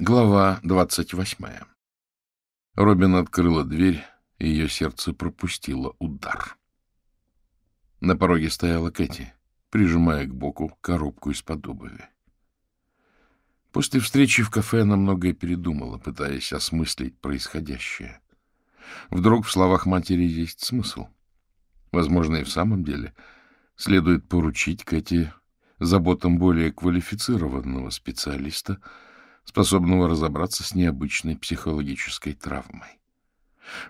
Глава двадцать восьмая. Робин открыла дверь, и ее сердце пропустило удар. На пороге стояла Кэти, прижимая к боку коробку из-под обуви. После встречи в кафе она многое передумала, пытаясь осмыслить происходящее. Вдруг в словах матери есть смысл. Возможно, и в самом деле следует поручить Кэти заботам более квалифицированного специалиста — способного разобраться с необычной психологической травмой.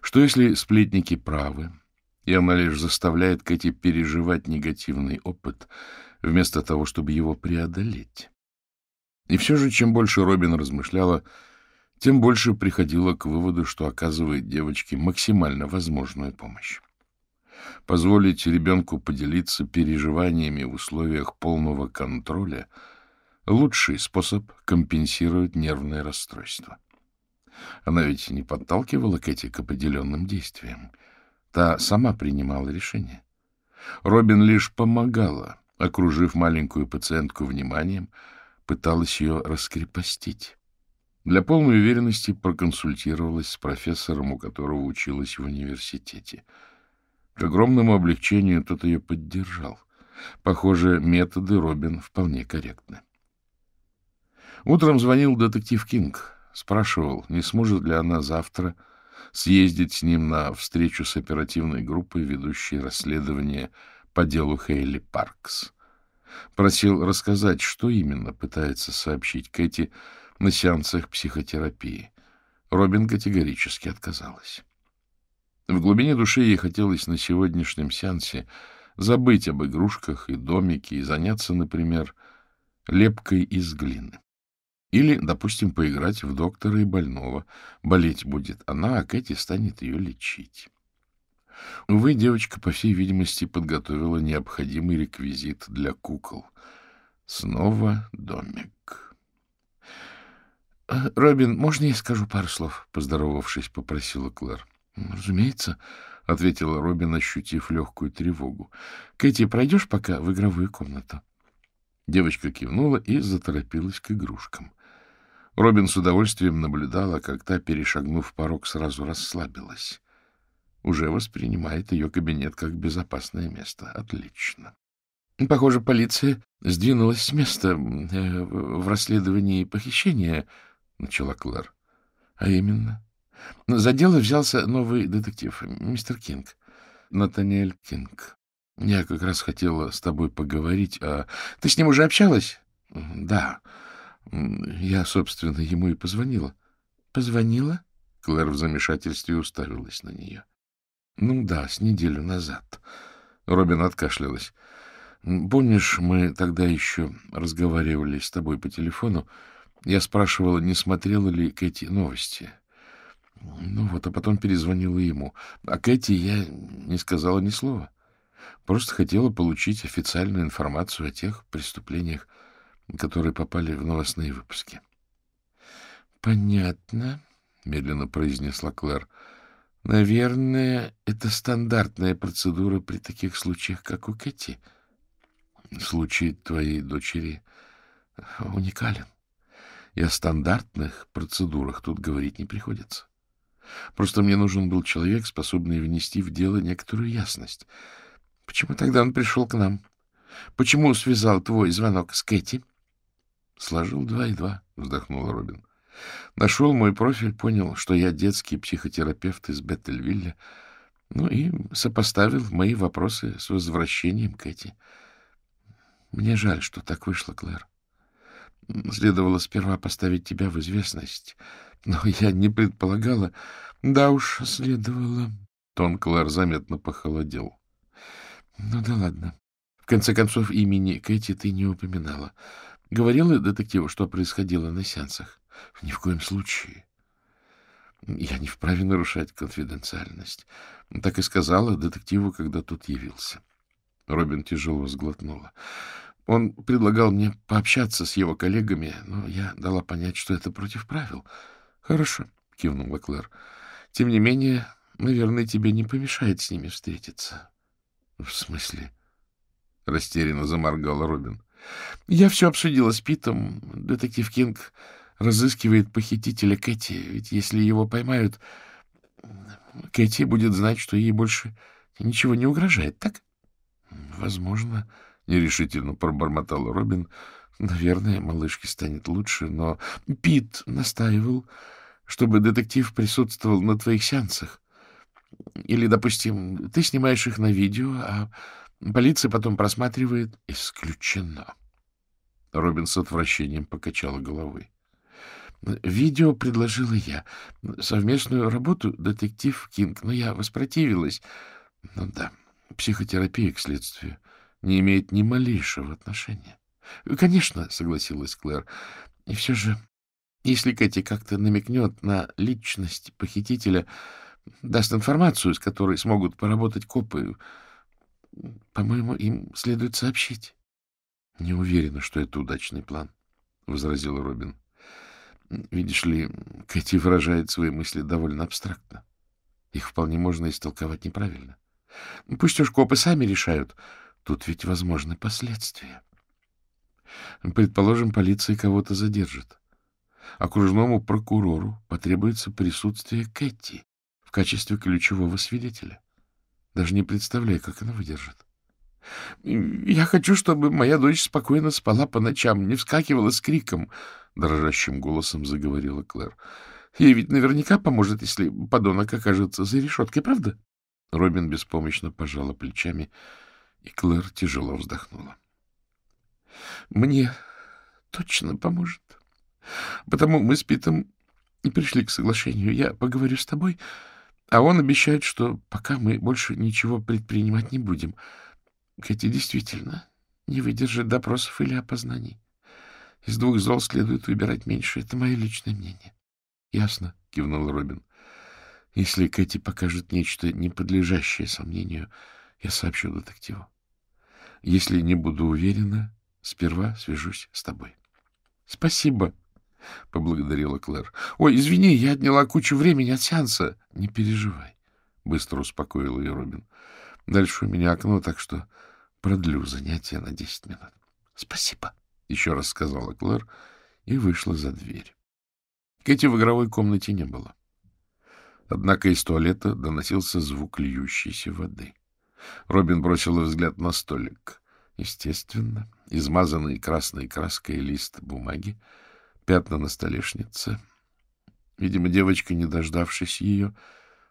Что если сплетники правы, и она лишь заставляет Кэти переживать негативный опыт, вместо того, чтобы его преодолеть? И все же, чем больше Робин размышляла, тем больше приходила к выводу, что оказывает девочке максимально возможную помощь. Позволить ребенку поделиться переживаниями в условиях полного контроля — лучший способ компенсировать нервное расстройство. Она ведь не подталкивала Кэти к определенным действиям. Та сама принимала решение. Робин лишь помогала, окружив маленькую пациентку вниманием, пыталась ее раскрепостить. Для полной уверенности проконсультировалась с профессором, у которого училась в университете. К огромному облегчению тот ее поддержал. Похоже, методы Робин вполне корректны. Утром звонил детектив Кинг. Спрашивал, не сможет ли она завтра съездить с ним на встречу с оперативной группой, ведущей расследование по делу Хейли Паркс. Просил рассказать, что именно пытается сообщить Кэти на сеансах психотерапии. Робин категорически отказалась. В глубине души ей хотелось на сегодняшнем сеансе забыть об игрушках и домике и заняться, например, лепкой из глины. Или, допустим, поиграть в доктора и больного. Болеть будет она, а Кэти станет ее лечить. Увы, девочка, по всей видимости, подготовила необходимый реквизит для кукол. Снова домик. «Э, — Робин, можно я скажу пару слов? — поздоровавшись, попросила Клэр. — Разумеется, — ответила Робин, ощутив легкую тревогу. — Кэти, пройдешь пока в игровую комнату? Девочка кивнула и заторопилась к игрушкам. Робин с удовольствием наблюдала, как та, перешагнув порог, сразу расслабилась. Уже воспринимает ее кабинет как безопасное место. Отлично. Похоже, полиция сдвинулась с места э, в расследовании похищения, — начала Клэр. — А именно? За дело взялся новый детектив, мистер Кинг, Натаниэль Кинг. Я как раз хотела с тобой поговорить. А... Ты с ним уже общалась? — Да. — я, собственно, ему и позвонила. — Позвонила? Клэр в замешательстве уставилась на нее. — Ну да, с неделю назад. Робин откашлялась. — Помнишь, мы тогда еще разговаривали с тобой по телефону? Я спрашивала, не смотрела ли Кэти новости. Ну вот, а потом перезвонила ему. А Кэти я не сказала ни слова. Просто хотела получить официальную информацию о тех преступлениях, которые попали в новостные выпуски. — Понятно, — медленно произнесла Клэр. — Наверное, это стандартная процедура при таких случаях, как у Кэти. Случай твоей дочери уникален. И о стандартных процедурах тут говорить не приходится. Просто мне нужен был человек, способный внести в дело некоторую ясность. Почему тогда он пришел к нам? Почему связал твой звонок с Кэти? —— Сложил два и два, — вздохнул Робин. Нашел мой профиль, понял, что я детский психотерапевт из Беттельвилля, ну и сопоставил мои вопросы с возвращением Кэти. Мне жаль, что так вышло, Клэр. Следовало сперва поставить тебя в известность, но я не предполагала. Да уж, следовало. Тон Клэр заметно похолодел. Ну да ладно. В конце концов, имени Кэти ты не упоминала. Говорила детективу, что происходило на сеансах? Ни в коем случае. Я не вправе нарушать конфиденциальность. Так и сказала детективу, когда тот явился. Робин тяжело сглотнула. Он предлагал мне пообщаться с его коллегами, но я дала понять, что это против правил. — Хорошо, — кивнула Клэр. — Тем не менее, наверное, тебе не помешает с ними встретиться. — В смысле? — растерянно заморгала Робин. Я все обсудила с Питом. Детектив Кинг разыскивает похитителя Кэти, ведь если его поймают, Кэти будет знать, что ей больше ничего не угрожает, так? — Возможно, — нерешительно пробормотал Робин. — Наверное, малышке станет лучше, но Пит настаивал, чтобы детектив присутствовал на твоих сеансах. Или, допустим, ты снимаешь их на видео, а полиция потом просматривает. Исключено. Робин с отвращением покачала головой. Видео предложила я. Совместную работу детектив Кинг, но я воспротивилась. Ну да, психотерапия к следствию не имеет ни малейшего отношения. — Конечно, — согласилась Клэр. — И все же, если Кэти как-то намекнет на личность похитителя, даст информацию, с которой смогут поработать копы, по-моему, им следует сообщить. — Не уверена, что это удачный план, — возразил Робин. — Видишь ли, Кэти выражает свои мысли довольно абстрактно. Их вполне можно истолковать неправильно. Пусть уж копы сами решают. Тут ведь возможны последствия. Предположим, полиция кого-то задержит. Окружному прокурору потребуется присутствие Кэти в качестве ключевого свидетеля. Даже не представляю, как она выдержит. Я хочу, чтобы моя дочь спокойно спала по ночам, не вскакивала с криком, — дрожащим голосом заговорила Клэр. Ей ведь наверняка поможет, если подонок окажется за решеткой, правда? Робин беспомощно пожала плечами, и Клэр тяжело вздохнула. — Мне точно поможет. Потому мы с Питом и пришли к соглашению. Я поговорю с тобой, а он обещает, что пока мы больше ничего предпринимать не будем — Кэти действительно не выдержит допросов или опознаний. Из двух зол следует выбирать меньше. Это мое личное мнение. — Ясно, — кивнул Робин. — Если Кэти покажет нечто, не подлежащее сомнению, я сообщу детективу. Если не буду уверена, сперва свяжусь с тобой. — Спасибо, — поблагодарила Клэр. — Ой, извини, я отняла кучу времени от сеанса. — Не переживай, — быстро успокоил ее Робин. — Дальше у меня окно, так что продлю занятие на десять минут. — Спасибо, — еще раз сказала Клэр и вышла за дверь. Кэти в игровой комнате не было. Однако из туалета доносился звук льющейся воды. Робин бросил взгляд на столик. Естественно, измазанный красной краской лист бумаги, пятна на столешнице. Видимо, девочка, не дождавшись ее,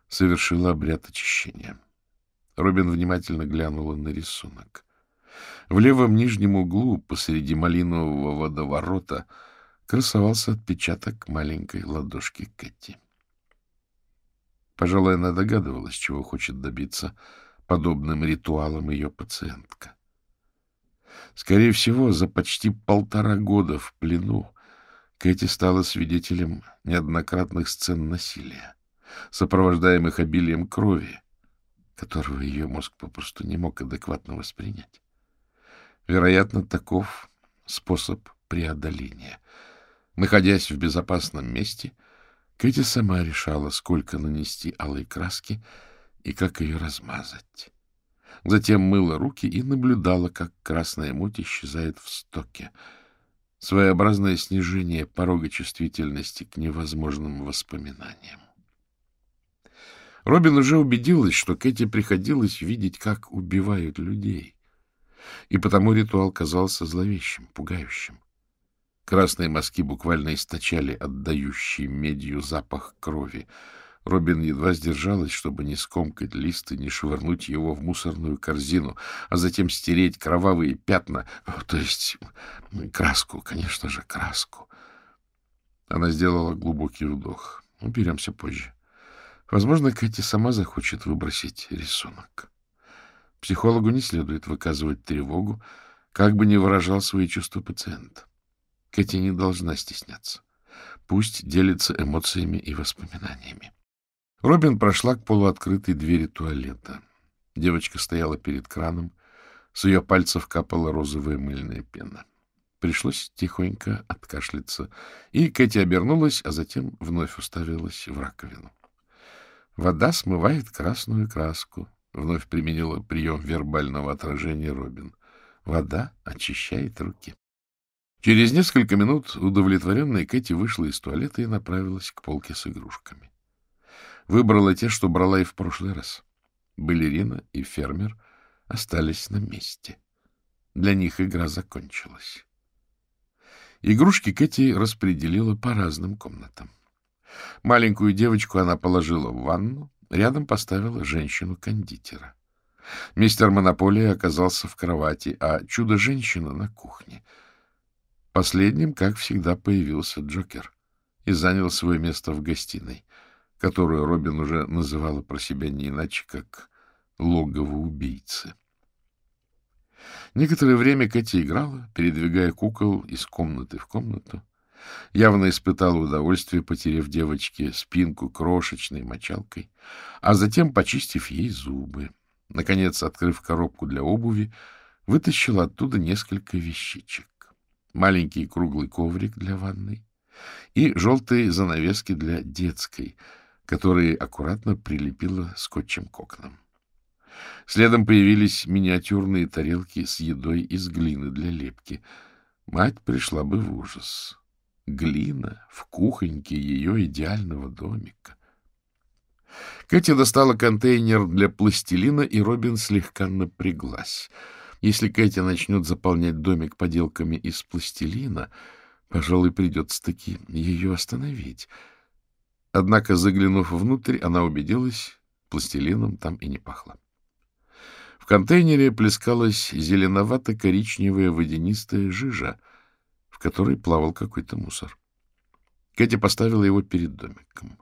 совершила обряд очищения. Робин внимательно глянула на рисунок. В левом нижнем углу посреди малинового водоворота красовался отпечаток маленькой ладошки Кэти. Пожалуй, она догадывалась, чего хочет добиться подобным ритуалом ее пациентка. Скорее всего, за почти полтора года в плену Кэти стала свидетелем неоднократных сцен насилия, сопровождаемых обилием крови, которого ее мозг попросту не мог адекватно воспринять. Вероятно, таков способ преодоления. Находясь в безопасном месте, Кэти сама решала, сколько нанести алой краски и как ее размазать. Затем мыла руки и наблюдала, как красная муть исчезает в стоке. Своеобразное снижение порога чувствительности к невозможным воспоминаниям. Робин уже убедилась, что Кэти приходилось видеть, как убивают людей. И потому ритуал казался зловещим, пугающим. Красные мазки буквально источали отдающий медью запах крови. Робин едва сдержалась, чтобы не скомкать лист и не швырнуть его в мусорную корзину, а затем стереть кровавые пятна, то есть краску, конечно же, краску. Она сделала глубокий вдох. Уберемся позже. Возможно, Кэти сама захочет выбросить рисунок. Психологу не следует выказывать тревогу, как бы ни выражал свои чувства пациент. Кэти не должна стесняться. Пусть делится эмоциями и воспоминаниями. Робин прошла к полуоткрытой двери туалета. Девочка стояла перед краном, с ее пальцев капала розовая мыльная пена. Пришлось тихонько откашляться, и Кэти обернулась, а затем вновь уставилась в раковину. Вода смывает красную краску. Вновь применила прием вербального отражения Робин. Вода очищает руки. Через несколько минут удовлетворенная Кэти вышла из туалета и направилась к полке с игрушками. Выбрала те, что брала и в прошлый раз. Балерина и фермер остались на месте. Для них игра закончилась. Игрушки Кэти распределила по разным комнатам. Маленькую девочку она положила в ванну, рядом поставила женщину-кондитера. Мистер Монополия оказался в кровати, а чудо-женщина на кухне. Последним, как всегда, появился Джокер и занял свое место в гостиной, которую Робин уже называла про себя не иначе, как логово убийцы. Некоторое время Катя играла, передвигая кукол из комнаты в комнату. Явно испытала удовольствие, потеряв девочке спинку крошечной мочалкой, а затем почистив ей зубы. Наконец, открыв коробку для обуви, вытащила оттуда несколько вещичек. Маленький круглый коврик для ванной и желтые занавески для детской, которые аккуратно прилепила скотчем к окнам. Следом появились миниатюрные тарелки с едой из глины для лепки. Мать пришла бы в ужас. Глина в кухоньке ее идеального домика. Кэти достала контейнер для пластилина, и Робин слегка напряглась. Если Кэти начнет заполнять домик поделками из пластилина, пожалуй, придется-таки ее остановить. Однако, заглянув внутрь, она убедилась, пластилином там и не пахло контейнере плескалась зеленовато-коричневая водянистая жижа, в которой плавал какой-то мусор. Кэти поставила его перед домиком.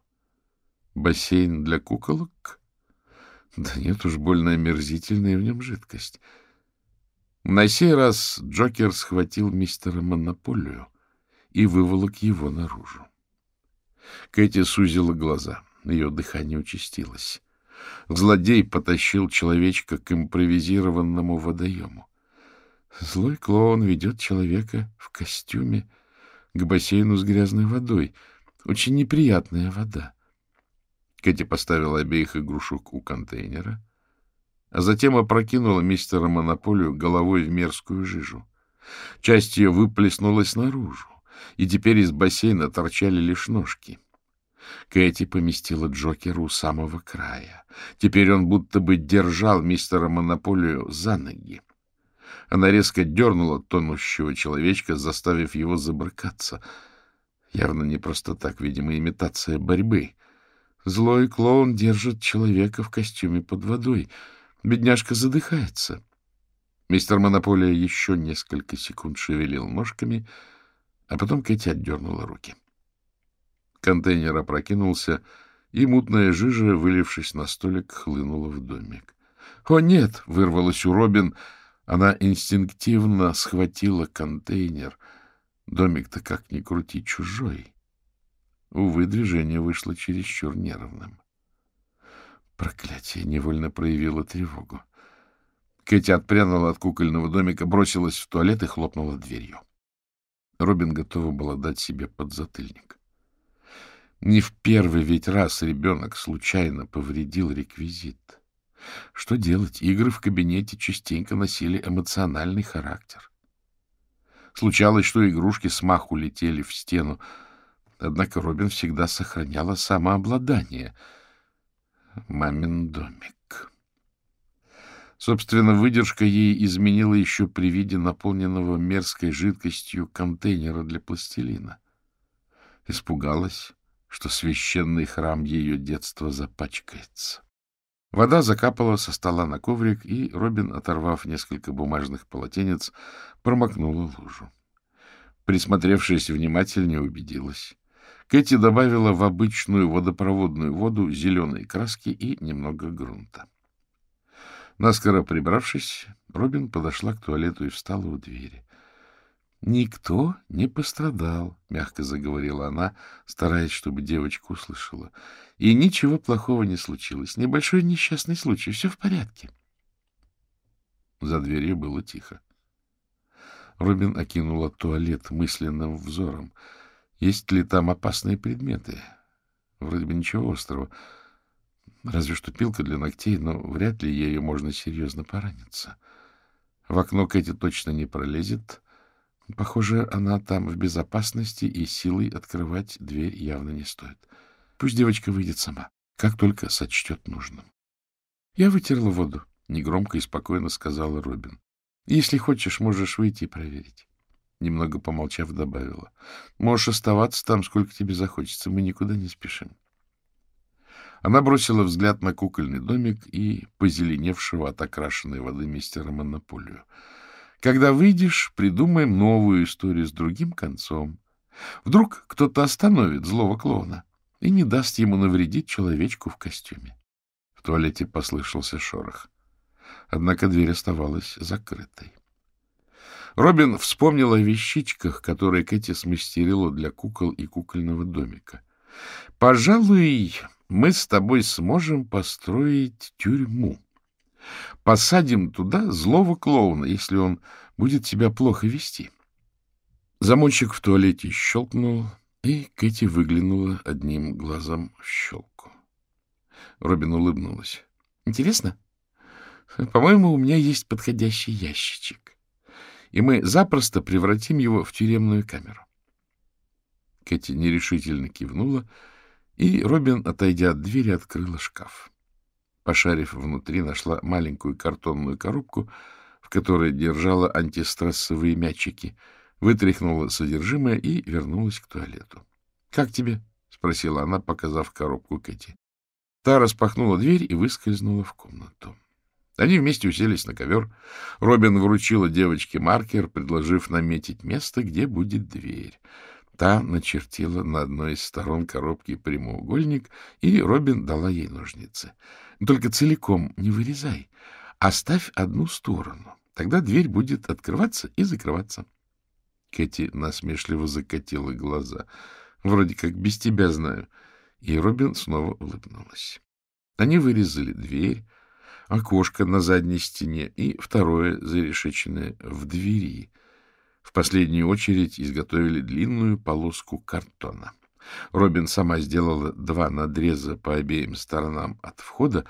Бассейн для куколок? Да нет уж, больно омерзительная в нем жидкость. На сей раз Джокер схватил мистера Монополию и выволок его наружу. Кэти сузила глаза, ее дыхание участилось. Злодей потащил человечка к импровизированному водоему. Злой клоун ведет человека в костюме к бассейну с грязной водой. Очень неприятная вода. Кэти поставила обеих игрушек у контейнера, а затем опрокинула мистера Монополию головой в мерзкую жижу. Часть ее выплеснулась наружу, и теперь из бассейна торчали лишь ножки — Кэти поместила Джокера у самого края. Теперь он будто бы держал мистера Монополию за ноги. Она резко дернула тонущего человечка, заставив его забрыкаться. Явно не просто так, видимо, имитация борьбы. Злой клоун держит человека в костюме под водой. Бедняжка задыхается. Мистер Монополия еще несколько секунд шевелил ножками, а потом Кэти отдернула руки. — Контейнер опрокинулся, и мутная жижа, вылившись на столик, хлынула в домик. «О, нет!» — вырвалась у Робин. Она инстинктивно схватила контейнер. Домик-то как ни крути чужой. Увы, движение вышло чересчур нервным. Проклятие невольно проявило тревогу. Кэти отпрянула от кукольного домика, бросилась в туалет и хлопнула дверью. Робин готова была дать себе подзатыльник. Не в первый ведь раз ребенок случайно повредил реквизит. Что делать? Игры в кабинете частенько носили эмоциональный характер. Случалось, что игрушки смаху летели в стену, однако Робин всегда сохраняла самообладание. Мамин домик. Собственно, выдержка ей изменила еще при виде наполненного мерзкой жидкостью контейнера для пластилина. Испугалась что священный храм ее детства запачкается. Вода закапала со стола на коврик, и Робин, оторвав несколько бумажных полотенец, промокнула лужу. Присмотревшись внимательнее, убедилась. Кэти добавила в обычную водопроводную воду зеленой краски и немного грунта. Наскоро прибравшись, Робин подошла к туалету и встала у двери. Никто не пострадал, — мягко заговорила она, стараясь, чтобы девочка услышала. И ничего плохого не случилось. Небольшой несчастный случай. Все в порядке. За дверью было тихо. Робин окинула туалет мысленным взором. Есть ли там опасные предметы? Вроде бы ничего острого. Разве что пилка для ногтей, но вряд ли ею можно серьезно пораниться. В окно Кэти точно не пролезет, Похоже, она там в безопасности, и силой открывать дверь явно не стоит. Пусть девочка выйдет сама, как только сочтет нужным. Я вытерла воду, — негромко и спокойно сказала Робин. — Если хочешь, можешь выйти и проверить. Немного помолчав, добавила. — Можешь оставаться там, сколько тебе захочется. Мы никуда не спешим. Она бросила взгляд на кукольный домик и позеленевшего от окрашенной воды мистера Монополию. Когда выйдешь, придумаем новую историю с другим концом. Вдруг кто-то остановит злого клоуна и не даст ему навредить человечку в костюме. В туалете послышался шорох. Однако дверь оставалась закрытой. Робин вспомнил о вещичках, которые Кэти смастерила для кукол и кукольного домика. «Пожалуй, мы с тобой сможем построить тюрьму. Посадим туда злого клоуна, если он будет себя плохо вести». Замочек в туалете щелкнул, и Кэти выглянула одним глазом в щелку. Робин улыбнулась. — Интересно? По-моему, у меня есть подходящий ящичек и мы запросто превратим его в тюремную камеру. Кэти нерешительно кивнула, и Робин, отойдя от двери, открыла шкаф. Пошарив внутри, нашла маленькую картонную коробку, в которой держала антистрессовые мячики, вытряхнула содержимое и вернулась к туалету. — Как тебе? — спросила она, показав коробку Кэти. Та распахнула дверь и выскользнула в комнату. Они вместе уселись на ковер. Робин вручила девочке маркер, предложив наметить место, где будет дверь. Та начертила на одной из сторон коробки прямоугольник, и Робин дала ей ножницы. Только целиком не вырезай, оставь одну сторону. Тогда дверь будет открываться и закрываться. Кэти насмешливо закатила глаза. Вроде как без тебя знаю. И Робин снова улыбнулась. Они вырезали дверь, окошко на задней стене и второе зарешеченное в двери. В последнюю очередь изготовили длинную полоску картона. Робин сама сделала два надреза по обеим сторонам от входа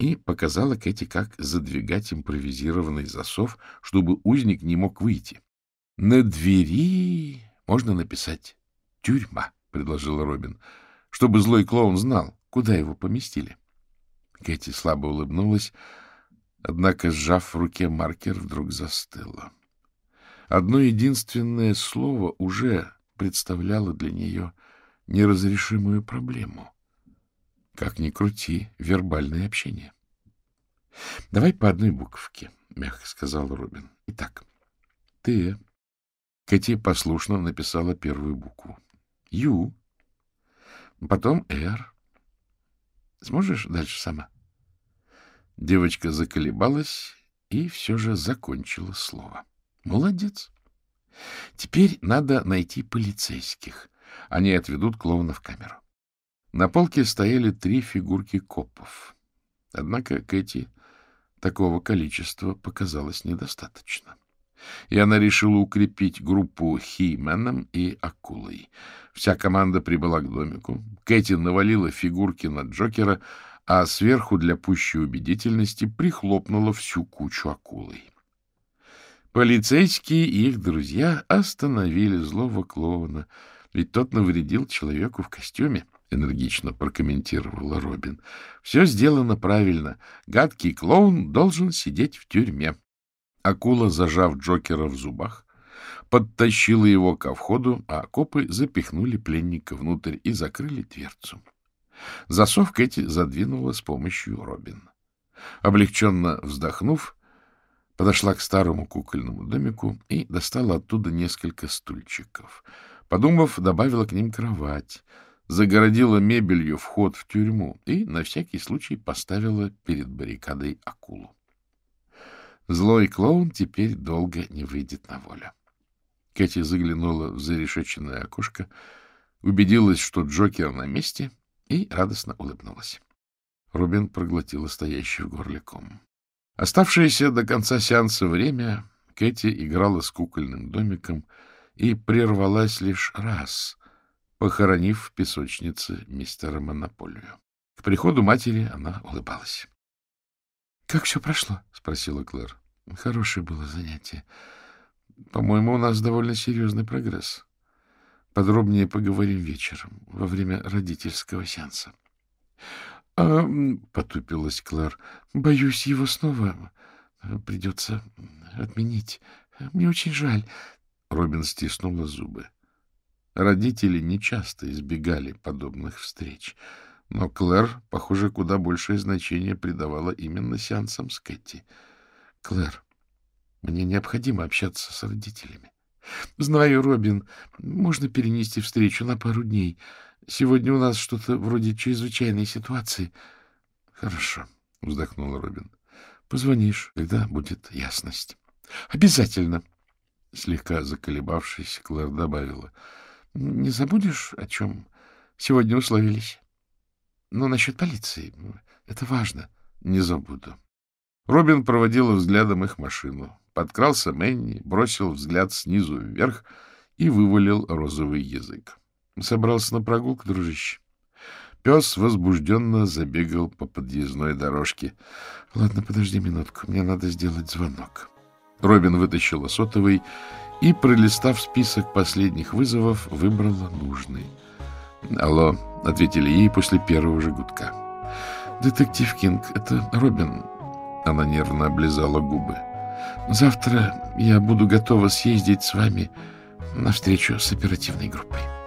и показала Кэти, как задвигать импровизированный засов, чтобы узник не мог выйти. — На двери можно написать «тюрьма», — предложила Робин, — чтобы злой клоун знал, куда его поместили. — Кэти слабо улыбнулась, однако, сжав в руке маркер, вдруг застыла. Одно единственное слово уже представляло для нее неразрешимую проблему. Как ни крути, вербальное общение. — Давай по одной буковке, — мягко сказал Робин. — Итак, ты... Кэти послушно написала первую букву. — Ю. Потом — Р. Сможешь дальше сама? Девочка заколебалась и все же закончила слово. Молодец. Теперь надо найти полицейских. Они отведут клоуна в камеру. На полке стояли три фигурки копов. Однако Кэти такого количества показалось недостаточно. И она решила укрепить группу Хименом и Акулой. Вся команда прибыла к домику. Кэти навалила фигурки на Джокера, а сверху для пущей убедительности прихлопнула всю кучу акулой. Полицейские и их друзья остановили злого клоуна, ведь тот навредил человеку в костюме, — энергично прокомментировала Робин. — Все сделано правильно. Гадкий клоун должен сидеть в тюрьме. Акула, зажав Джокера в зубах, подтащила его ко входу, а копы запихнули пленника внутрь и закрыли дверцу. Засов Кэти задвинула с помощью Робин. Облегченно вздохнув, подошла к старому кукольному домику и достала оттуда несколько стульчиков. Подумав, добавила к ним кровать, загородила мебелью вход в тюрьму и на всякий случай поставила перед баррикадой акулу. Злой клоун теперь долго не выйдет на волю. Кэти заглянула в зарешеченное окошко, убедилась, что Джокер на месте, и радостно улыбнулась. Рубин проглотила стоящий в горле ком. Оставшееся до конца сеанса время Кэти играла с кукольным домиком и прервалась лишь раз, похоронив в песочнице мистера Монополию. К приходу матери она улыбалась. — Как все прошло? — спросила Клэр. — Хорошее было занятие. По-моему, у нас довольно серьезный прогресс. Подробнее поговорим вечером, во время родительского сеанса. — А, — потупилась Клэр, — боюсь, его снова придется отменить. Мне очень жаль. Робин стиснула зубы. Родители нечасто избегали подобных встреч, но Клэр, похоже, куда большее значение придавала именно сеансам с Кэти. — Клэр, мне необходимо общаться с родителями. — Знаю, Робин, можно перенести встречу на пару дней. Сегодня у нас что-то вроде чрезвычайной ситуации. — Хорошо, — вздохнула Робин. — Позвонишь, когда будет ясность. — Обязательно. Слегка заколебавшись, Клэр добавила. — Не забудешь, о чем сегодня условились? Ну, насчет полиции. Это важно. — Не забуду. Робин проводила взглядом их машину. Подкрался Мэнни, бросил взгляд снизу вверх и вывалил розовый язык. Собрался на прогулку, дружище. Пес возбужденно забегал по подъездной дорожке. — Ладно, подожди минутку, мне надо сделать звонок. Робин вытащила сотовый и, пролистав список последних вызовов, выбрала нужный. «Алло», — ответили ей после первого же гудка. «Детектив Кинг, это Робин». Она нервно облизала губы. «Завтра я буду готова съездить с вами на встречу с оперативной группой».